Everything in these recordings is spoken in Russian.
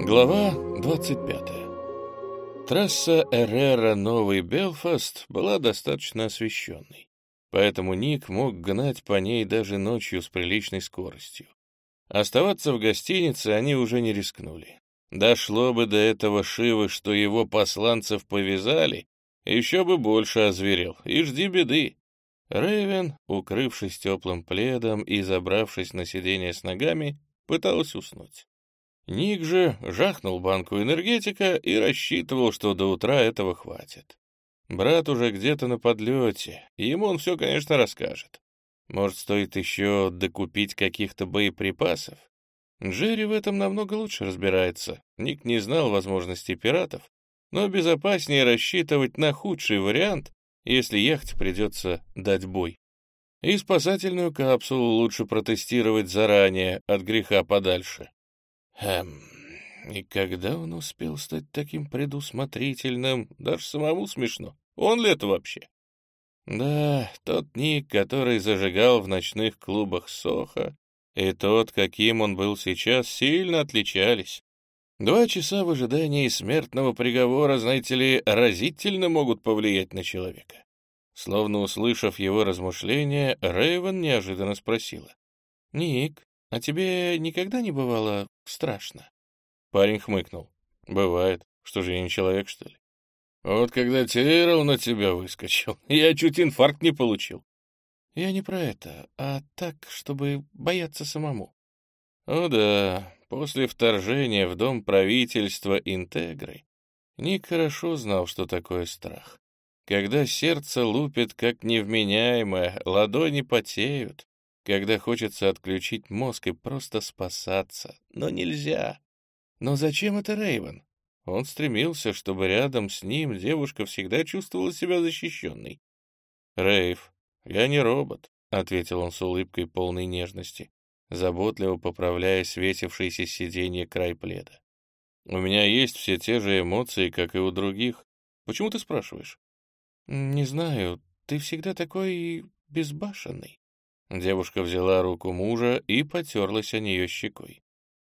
Глава 25. Трасса Эррера-Новый Белфаст была достаточно освещенной, поэтому Ник мог гнать по ней даже ночью с приличной скоростью. Оставаться в гостинице они уже не рискнули. Дошло бы до этого Шивы, что его посланцев повязали, еще бы больше озверел, и жди беды. Рэйвен, укрывшись теплым пледом и забравшись на сиденье с ногами, пыталась уснуть. Ник же жахнул банку энергетика и рассчитывал, что до утра этого хватит. Брат уже где-то на подлете, ему он все, конечно, расскажет. Может, стоит еще докупить каких-то боеприпасов? Джерри в этом намного лучше разбирается. Ник не знал возможностей пиратов, но безопаснее рассчитывать на худший вариант, если ехать придется дать бой. И спасательную капсулу лучше протестировать заранее, от греха подальше. Эм, и когда он успел стать таким предусмотрительным, даже самому смешно. Он ли это вообще? Да, тот Ник, который зажигал в ночных клубах Соха, и тот, каким он был сейчас, сильно отличались. Два часа в ожидании смертного приговора, знаете ли, разительно могут повлиять на человека. Словно услышав его размышления, Рэйвен неожиданно спросила. «Ник, а тебе никогда не бывало страшно?» Парень хмыкнул. «Бывает. Что же, я не человек, что ли?» «Вот когда Тейрл на тебя выскочил, я чуть инфаркт не получил». «Я не про это, а так, чтобы бояться самому». «О да, после вторжения в дом правительства Интегры Ник хорошо знал, что такое страх. Когда сердце лупит как невменяемое, ладони потеют, когда хочется отключить мозг и просто спасаться, но нельзя. Но зачем это Рейвен? Он стремился, чтобы рядом с ним девушка всегда чувствовала себя защищенной. «Рейв, я не робот», — ответил он с улыбкой полной нежности, заботливо поправляя светившееся сиденье край пледа. «У меня есть все те же эмоции, как и у других. Почему ты спрашиваешь?» «Не знаю, ты всегда такой безбашенный». Девушка взяла руку мужа и потерлась о нее щекой.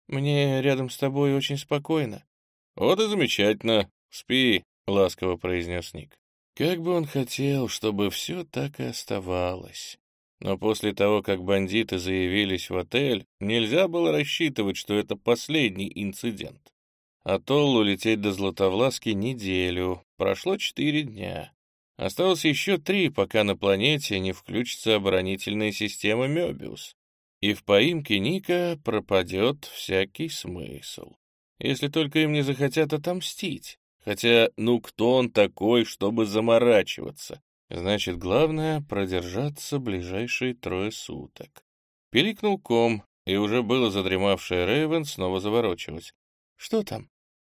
«Мне рядом с тобой очень спокойно». «Вот и замечательно. Спи», — ласково произнес Ник. Как бы он хотел, чтобы все так и оставалось. Но после того, как бандиты заявились в отель, нельзя было рассчитывать, что это последний инцидент. А Толлу лететь до Златовласки неделю, прошло четыре дня. Осталось еще три, пока на планете не включится оборонительная система Мёбиус. И в поимке Ника пропадет всякий смысл. Если только им не захотят отомстить. Хотя, ну кто он такой, чтобы заморачиваться? Значит, главное — продержаться ближайшие трое суток. Пиликнул ком, и уже было задремавшая Рейвен снова заворочилась. «Что там?»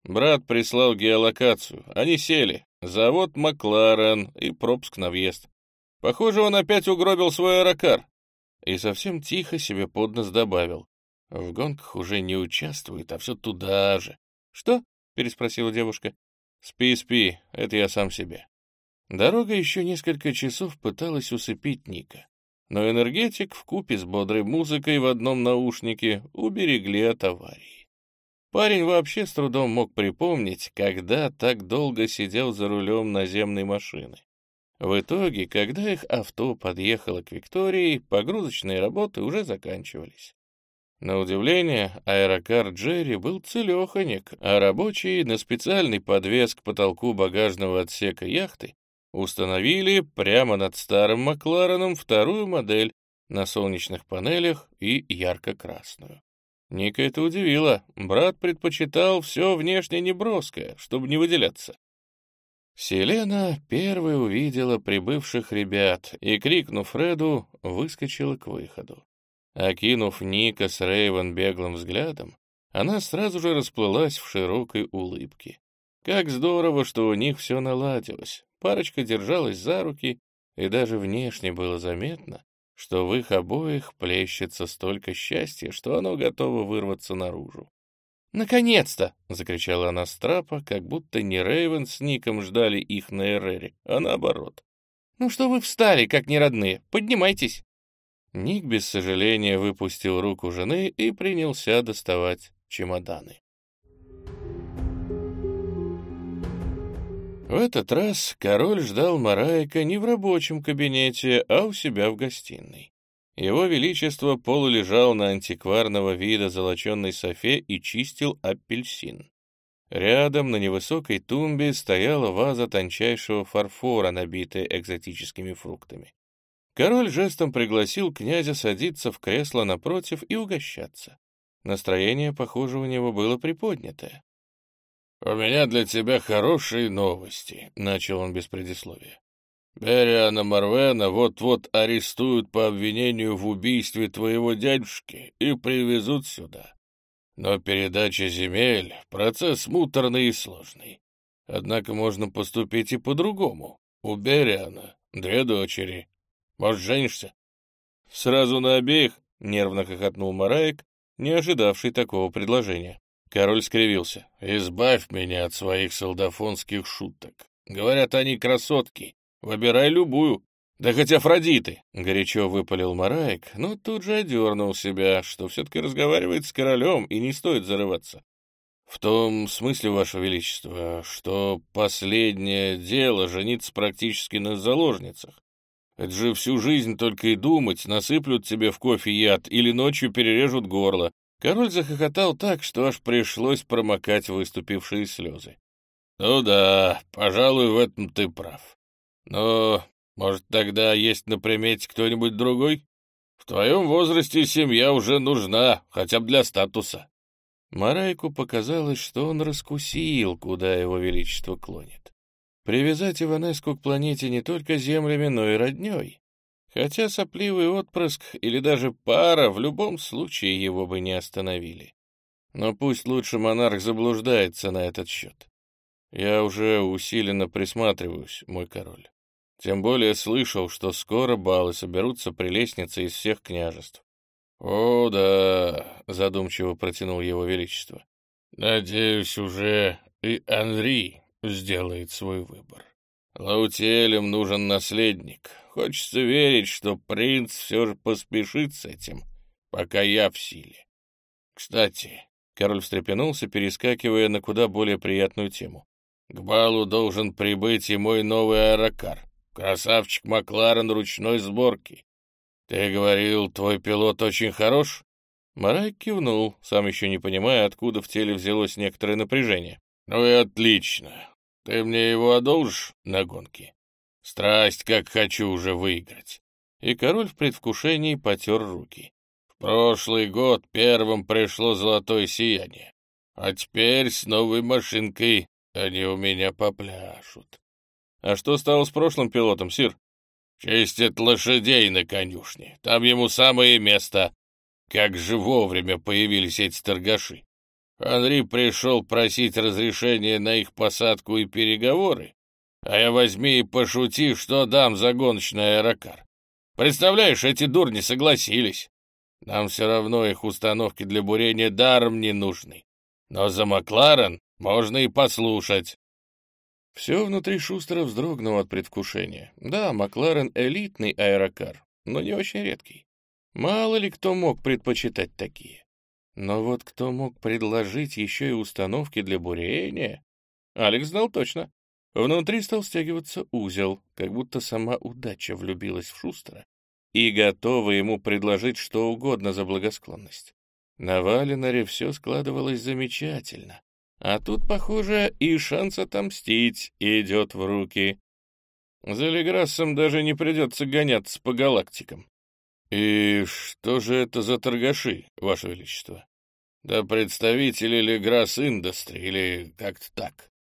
Брат прислал геолокацию. Они сели. Завод Макларен и пропуск на въезд. Похоже, он опять угробил свой аэрокар. И совсем тихо себе под нос добавил. В гонках уже не участвует, а все туда же. «Что?» — переспросила девушка. «Спи, спи, это я сам себе». Дорога еще несколько часов пыталась усыпить Ника, но энергетик в купе с бодрой музыкой в одном наушнике уберегли от аварии. Парень вообще с трудом мог припомнить, когда так долго сидел за рулем наземной машины. В итоге, когда их авто подъехало к Виктории, погрузочные работы уже заканчивались. На удивление, аэрокар Джерри был целеханек, а рабочие на специальный подвес к потолку багажного отсека яхты установили прямо над старым Маклареном вторую модель на солнечных панелях и ярко-красную. Ника это удивило. Брат предпочитал все внешне неброское, чтобы не выделяться. Селена первой увидела прибывших ребят и, крикнув Фреду, выскочила к выходу. Окинув Ника с Рейвен беглым взглядом, она сразу же расплылась в широкой улыбке. Как здорово, что у них все наладилось. Парочка держалась за руки, и даже внешне было заметно, что в их обоих плещется столько счастья, что оно готово вырваться наружу. «Наконец-то!» — закричала она с трапа, как будто не Рейвен с Ником ждали их на Эрере, а наоборот. «Ну что вы встали, как неродные? Поднимайтесь!» Ник без сожаления выпустил руку жены и принялся доставать чемоданы. В этот раз король ждал Мараика не в рабочем кабинете, а у себя в гостиной. Его Величество полулежал на антикварного вида золоченной софе и чистил апельсин. Рядом на невысокой тумбе стояла ваза тончайшего фарфора, набитая экзотическими фруктами. Король жестом пригласил князя садиться в кресло напротив и угощаться. Настроение, похоже, у него было приподнятое. «У меня для тебя хорошие новости», — начал он без предисловия. «Бериана Марвена вот-вот арестуют по обвинению в убийстве твоего дядюшки и привезут сюда. Но передача земель — процесс муторный и сложный. Однако можно поступить и по-другому. У Бериана две дочери. Может, женишься?» «Сразу на обеих?» — нервно хохотнул Мараек, не ожидавший такого предложения. Король скривился. «Избавь меня от своих солдафонских шуток. Говорят, они красотки. Выбирай любую. Да хоть Афродиты!» Горячо выпалил Мараек, но тут же одернул себя, что все-таки разговаривает с королем и не стоит зарываться. «В том смысле, Ваше Величество, что последнее дело жениться практически на заложницах. Это же всю жизнь только и думать, насыплют тебе в кофе яд или ночью перережут горло. Король захохотал так, что аж пришлось промокать выступившие слезы. «Ну да, пожалуй, в этом ты прав. Но, может, тогда есть на примете кто-нибудь другой? В твоем возрасте семья уже нужна, хотя бы для статуса». Марайку показалось, что он раскусил, куда его величество клонит. Привязать Иванеску к планете не только землями, но и родней. Хотя сопливый отпрыск или даже пара в любом случае его бы не остановили. Но пусть лучше монарх заблуждается на этот счет. Я уже усиленно присматриваюсь, мой король. Тем более слышал, что скоро балы соберутся прелестницы из всех княжеств. «О, да», — задумчиво протянул его величество. «Надеюсь, уже и Анри сделает свой выбор. Лаутелям нужен наследник, Хочется верить, что принц все же поспешит с этим, пока я в силе. Кстати, король встрепенулся, перескакивая на куда более приятную тему. К балу должен прибыть и мой новый аэрокар, красавчик Макларен ручной сборки. Ты говорил, твой пилот очень хорош? Марай кивнул, сам еще не понимая, откуда в теле взялось некоторое напряжение. «Ну и отлично. Ты мне его одолжишь на гонке?» Страсть, как хочу уже выиграть. И король в предвкушении потер руки. В прошлый год первым пришло золотое сияние. А теперь с новой машинкой они у меня попляшут. А что стало с прошлым пилотом, Сир? Чистит лошадей на конюшне. Там ему самое место. Как же вовремя появились эти торгаши. Анри пришел просить разрешения на их посадку и переговоры, а я возьми и пошути, что дам за гоночный аэрокар. Представляешь, эти дурни согласились. Нам все равно их установки для бурения даром не нужны. Но за Макларен можно и послушать. Все внутри Шустера вздрогнуло от предвкушения. Да, Макларен — элитный аэрокар, но не очень редкий. Мало ли кто мог предпочитать такие. Но вот кто мог предложить еще и установки для бурения? Алекс знал точно. Внутри стал стягиваться узел, как будто сама удача влюбилась в Шустера и готова ему предложить что угодно за благосклонность. На Валенаре все складывалось замечательно, а тут, похоже, и шанс отомстить идет в руки. За Леграссом даже не придется гоняться по галактикам. «И что же это за торгаши, Ваше Величество?» «Да представители Леграсс Индустри, или как-то так».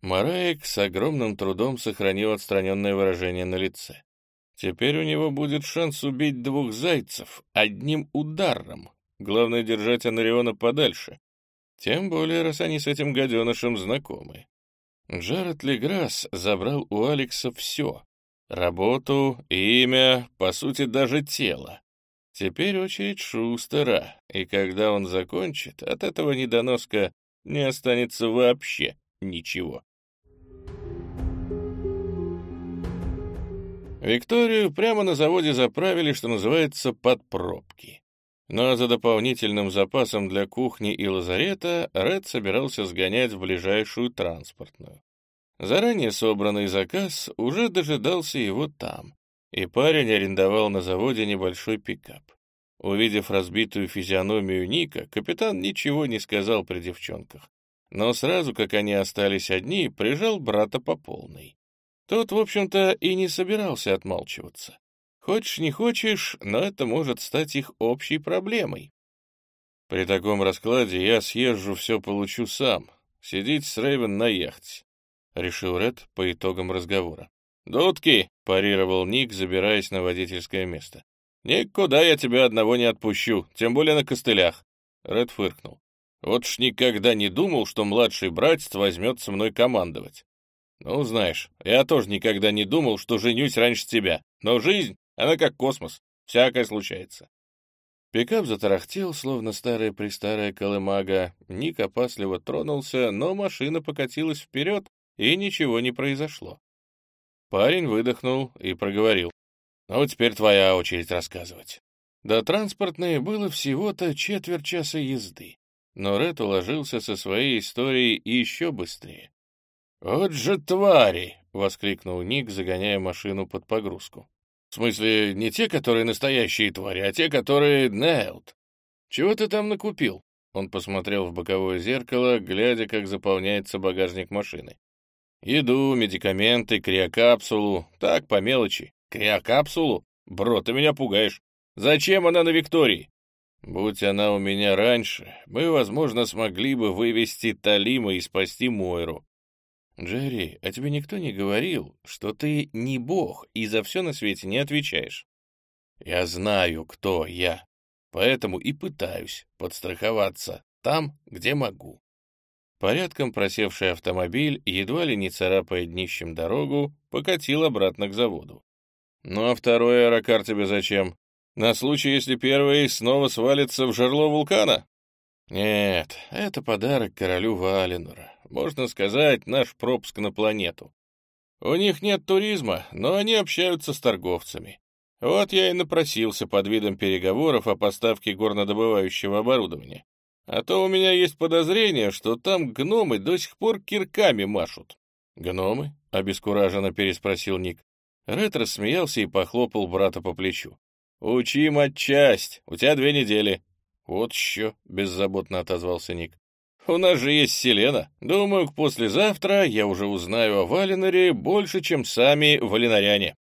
Мараек с огромным трудом сохранил отстраненное выражение на лице. Теперь у него будет шанс убить двух зайцев одним ударом. Главное держать Анариона подальше. Тем более, раз они с этим гаденышем знакомы. Джаред Леграсс забрал у Алекса все. Работу, имя, по сути, даже тело. Теперь очередь Шустера, и когда он закончит, от этого недоноска не останется вообще ничего. Викторию прямо на заводе заправили, что называется, под пробки. Но за дополнительным запасом для кухни и лазарета Ред собирался сгонять в ближайшую транспортную. Заранее собранный заказ уже дожидался его там, и парень арендовал на заводе небольшой пикап. Увидев разбитую физиономию Ника, капитан ничего не сказал при девчонках, но сразу, как они остались одни, прижал брата по полной. Тот, в общем-то, и не собирался отмалчиваться. Хочешь, не хочешь, но это может стать их общей проблемой. При таком раскладе я съезжу, все получу сам. Сидеть с Рейвен на яхте. — решил Ред по итогам разговора. «Дудки!» — парировал Ник, забираясь на водительское место. «Никуда я тебя одного не отпущу, тем более на костылях!» Ред фыркнул. «Вот ж никогда не думал, что младший братец возьмет со мной командовать. Ну, знаешь, я тоже никогда не думал, что женюсь раньше тебя. Но жизнь, она как космос, всякое случается». Пикап затарахтел, словно старая-престарая колымага. Ник опасливо тронулся, но машина покатилась вперед, и ничего не произошло. Парень выдохнул и проговорил. «Ну, теперь твоя очередь рассказывать». До транспортной было всего-то четверть часа езды, но Ред уложился со своей историей еще быстрее. «Вот же твари!» — воскликнул Ник, загоняя машину под погрузку. «В смысле, не те, которые настоящие твари, а те, которые Нейлд. Чего ты там накупил?» Он посмотрел в боковое зеркало, глядя, как заполняется багажник машины. Еду, медикаменты, криокапсулу. Так, по мелочи. Криокапсулу? Бро, ты меня пугаешь. Зачем она на Виктории? Будь она у меня раньше, мы, возможно, смогли бы вывести Талима и спасти Мойру. Джерри, а тебе никто не говорил, что ты не бог и за все на свете не отвечаешь? Я знаю, кто я, поэтому и пытаюсь подстраховаться там, где могу. Порядком просевший автомобиль, едва ли не царапая днищем дорогу, покатил обратно к заводу. «Ну а второй аэрокар тебе зачем? На случай, если первый снова свалится в жерло вулкана?» «Нет, это подарок королю Валенура. Можно сказать, наш пропуск на планету. У них нет туризма, но они общаются с торговцами. Вот я и напросился под видом переговоров о поставке горнодобывающего оборудования. А то у меня есть подозрение, что там гномы до сих пор кирками машут». «Гномы?» — обескураженно переспросил Ник. Ред рассмеялся и похлопал брата по плечу. «Учи матчасть, у тебя две недели». «Вот еще», — беззаботно отозвался Ник. «У нас же есть Селена. Думаю, к послезавтра я уже узнаю о Валиноре больше, чем сами валинаряне».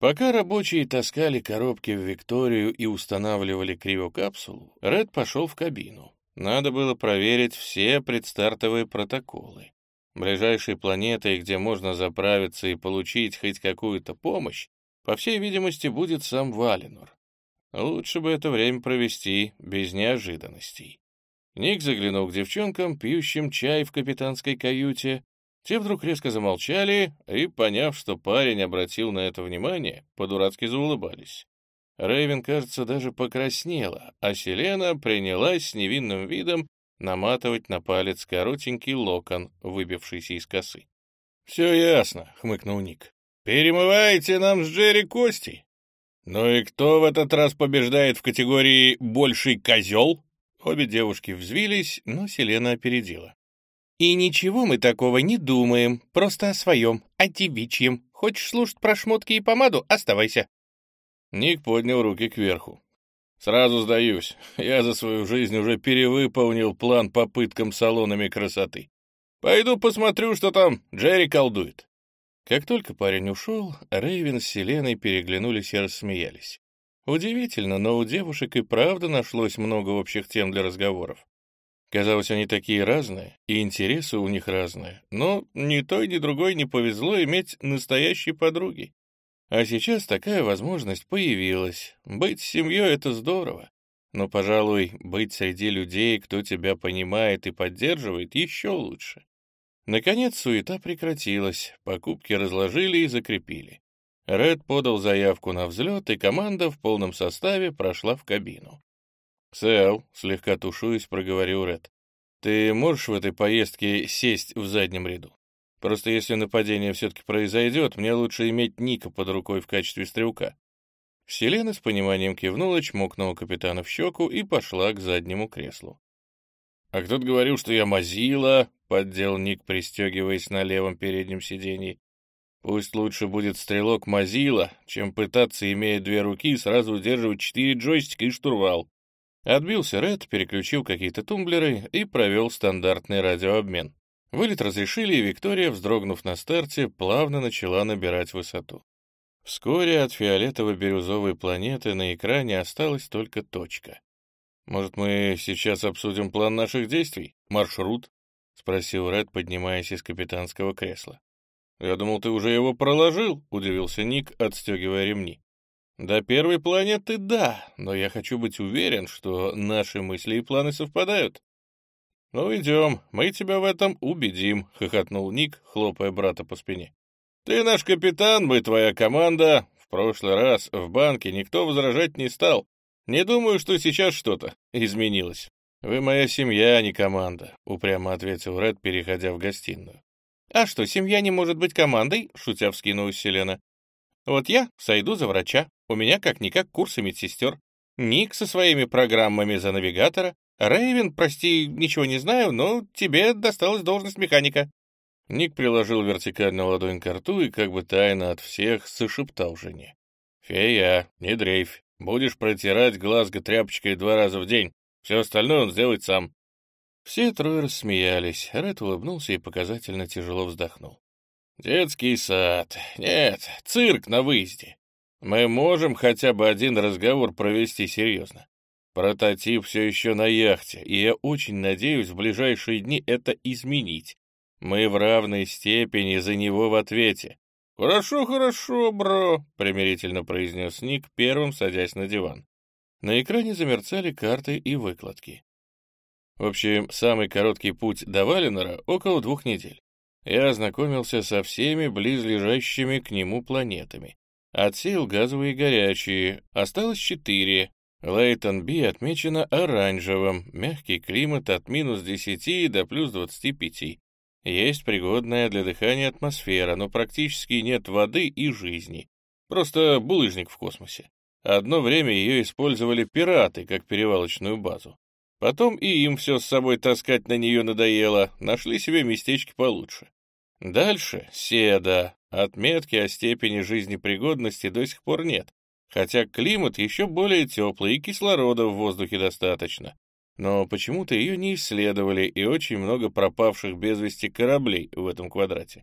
Пока рабочие таскали коробки в Викторию и устанавливали криокапсулу, Ред пошел в кабину. Надо было проверить все предстартовые протоколы. Ближайшей планетой, где можно заправиться и получить хоть какую-то помощь, по всей видимости, будет сам Валенур. Лучше бы это время провести без неожиданностей. Ник заглянул к девчонкам, пьющим чай в капитанской каюте, те вдруг резко замолчали и, поняв, что парень обратил на это внимание, по-дурацки заулыбались. Рейвен, кажется, даже покраснела, а Селена принялась с невинным видом наматывать на палец коротенький локон, выбившийся из косы. «Все ясно», — хмыкнул Ник. «Перемываете нам с Джерри кости?» «Ну и кто в этот раз побеждает в категории «больший козел»?» Обе девушки взвились, но Селена опередила. И ничего мы такого не думаем, просто о своем, о девичьем. Хочешь слушать про шмотки и помаду? Оставайся. Ник поднял руки кверху. Сразу сдаюсь, я за свою жизнь уже перевыполнил план по пыткам салонами красоты. Пойду посмотрю, что там Джерри колдует. Как только парень ушел, Рейвен с Селеной переглянулись и рассмеялись. Удивительно, но у девушек и правда нашлось много общих тем для разговоров. Казалось, они такие разные, и интересы у них разные, но ни той, ни другой не повезло иметь настоящей подруги. А сейчас такая возможность появилась. Быть семьей — это здорово. Но, пожалуй, быть среди людей, кто тебя понимает и поддерживает, еще лучше. Наконец суета прекратилась, покупки разложили и закрепили. Ред подал заявку на взлет, и команда в полном составе прошла в кабину. «Сэл», — слегка тушуясь, проговорил Ред, — «ты можешь в этой поездке сесть в заднем ряду? Просто если нападение все-таки произойдет, мне лучше иметь Ника под рукой в качестве стрелка». Селена с пониманием кивнула, чмокнула капитана в щеку и пошла к заднему креслу. А кто-то говорил, что я мазила, — поддел Ник, пристегиваясь на левом переднем сиденье. Пусть лучше будет стрелок мазила, чем пытаться, имея две руки, сразу удерживать четыре джойстика и штурвал. Отбился Ред, переключил какие-то тумблеры и провел стандартный радиообмен. Вылет разрешили, и Виктория, вздрогнув на старте, плавно начала набирать высоту. Вскоре от фиолетово-бирюзовой планеты на экране осталась только точка. «Может, мы сейчас обсудим план наших действий? Маршрут?» — спросил Ред, поднимаясь из капитанского кресла. «Я думал, ты уже его проложил», — удивился Ник, отстегивая ремни. «До первой планеты — да, но я хочу быть уверен, что наши мысли и планы совпадают». «Ну, идем, мы тебя в этом убедим», — хохотнул Ник, хлопая брата по спине. «Ты наш капитан, мы твоя команда. В прошлый раз в банке никто возражать не стал. Не думаю, что сейчас что-то изменилось». «Вы моя семья, а не команда», — упрямо ответил Ред, переходя в гостиную. «А что, семья не может быть командой?» — шутя вскинулась Селена. «Вот я сойду за врача. У меня как-никак курсы медсестер. Ник со своими программами за навигатора. Рейвен, прости, ничего не знаю, но тебе досталась должность механика». Ник приложил вертикально ладонь к рту и как бы тайно от всех зашептал жене. «Фея, не дрейфь. Будешь протирать глазго тряпочкой два раза в день. Все остальное он сделает сам». Все трое рассмеялись. Ред улыбнулся и показательно тяжело вздохнул. «Детский сад. Нет, цирк на выезде. Мы можем хотя бы один разговор провести серьезно. Прототип все еще на яхте, и я очень надеюсь в ближайшие дни это изменить. Мы в равной степени за него в ответе. «Хорошо, хорошо, бро», — примирительно произнес Ник, первым садясь на диван. На экране замерцали карты и выкладки. В общем, самый короткий путь до Валенора — около двух недель. Я ознакомился со всеми близлежащими к нему планетами. Отсеял газовые и горячие, осталось четыре. Лейтон Би отмечено оранжевым, мягкий климат от минус 10 до плюс 25. Есть пригодная для дыхания атмосфера, но практически нет воды и жизни. Просто булыжник в космосе. Одно время ее использовали пираты как перевалочную базу. Потом и им все с собой таскать на нее надоело, нашли себе местечки получше. Дальше — Седа. Отметки о степени жизнепригодности до сих пор нет, хотя климат еще более теплый и кислорода в воздухе достаточно но почему-то ее не исследовали, и очень много пропавших без вести кораблей в этом квадрате.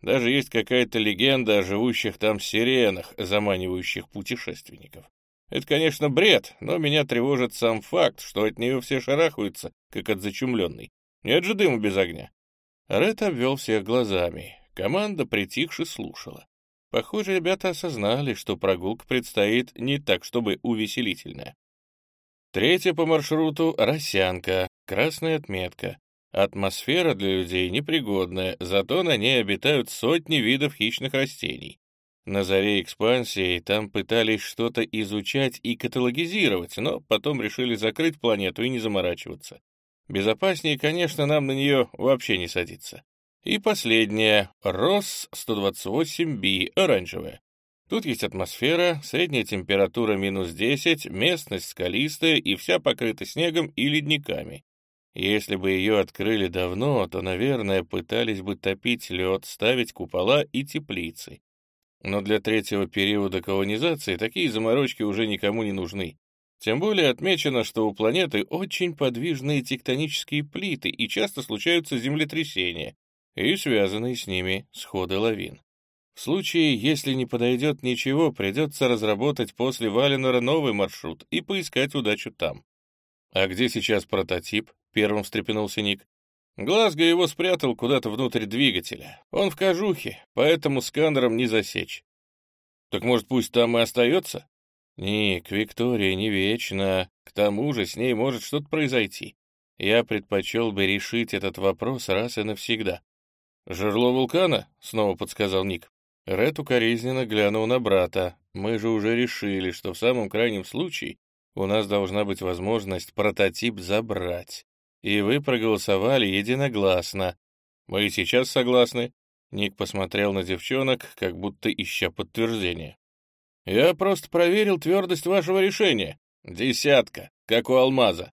Даже есть какая-то легенда о живущих там сиренах, заманивающих путешественников. Это, конечно, бред, но меня тревожит сам факт, что от нее все шарахаются, как от зачумленной. Нет же дыма без огня. Ред обвел всех глазами. Команда притихше слушала. Похоже, ребята осознали, что прогулка предстоит не так, чтобы увеселительная. Третья по маршруту — Росянка, красная отметка. Атмосфера для людей непригодная, зато на ней обитают сотни видов хищных растений. На заре экспансии там пытались что-то изучать и каталогизировать, но потом решили закрыть планету и не заморачиваться. Безопаснее, конечно, нам на нее вообще не садиться. И последняя — РОС-128B, оранжевая. Тут есть атмосфера, средняя температура минус 10, местность скалистая и вся покрыта снегом и ледниками. Если бы ее открыли давно, то, наверное, пытались бы топить лед, ставить купола и теплицы. Но для третьего периода колонизации такие заморочки уже никому не нужны. Тем более отмечено, что у планеты очень подвижные тектонические плиты и часто случаются землетрясения и связанные с ними сходы лавин. В случае, если не подойдет ничего, придется разработать после Валенора новый маршрут и поискать удачу там. «А где сейчас прототип?» — первым встрепенулся Ник. Глазго его спрятал куда-то внутрь двигателя. Он в кожухе, поэтому сканером не засечь. Так может, пусть там и остается? Ник, Виктория не вечна. К тому же с ней может что-то произойти. Я предпочел бы решить этот вопрос раз и навсегда. «Жерло вулкана?» — снова подсказал Ник. Ред укоризненно глянул на брата. «Мы же уже решили, что в самом крайнем случае у нас должна быть возможность прототип забрать. И вы проголосовали единогласно. Мы и сейчас согласны?» Ник посмотрел на девчонок, как будто ища подтверждение. «Я просто проверил твердость вашего решения. Десятка, как у алмаза».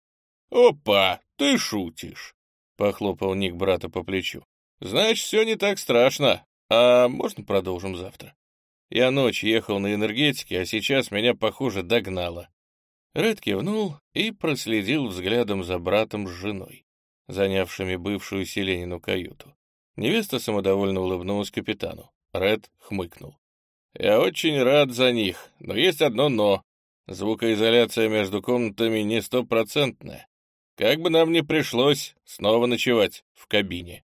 «Опа! «Ты шутишь», — похлопал Ник брата по плечу. «Значит, все не так страшно. А можно продолжим завтра? Я ночь ехал на энергетике, а сейчас меня, похоже, догнало». Ред кивнул и проследил взглядом за братом с женой, занявшими бывшую Селенину каюту. Невеста самодовольно улыбнулась капитану. Ред хмыкнул. «Я очень рад за них, но есть одно «но». Звукоизоляция между комнатами не стопроцентная. Как бы нам ни пришлось снова ночевать в кабине.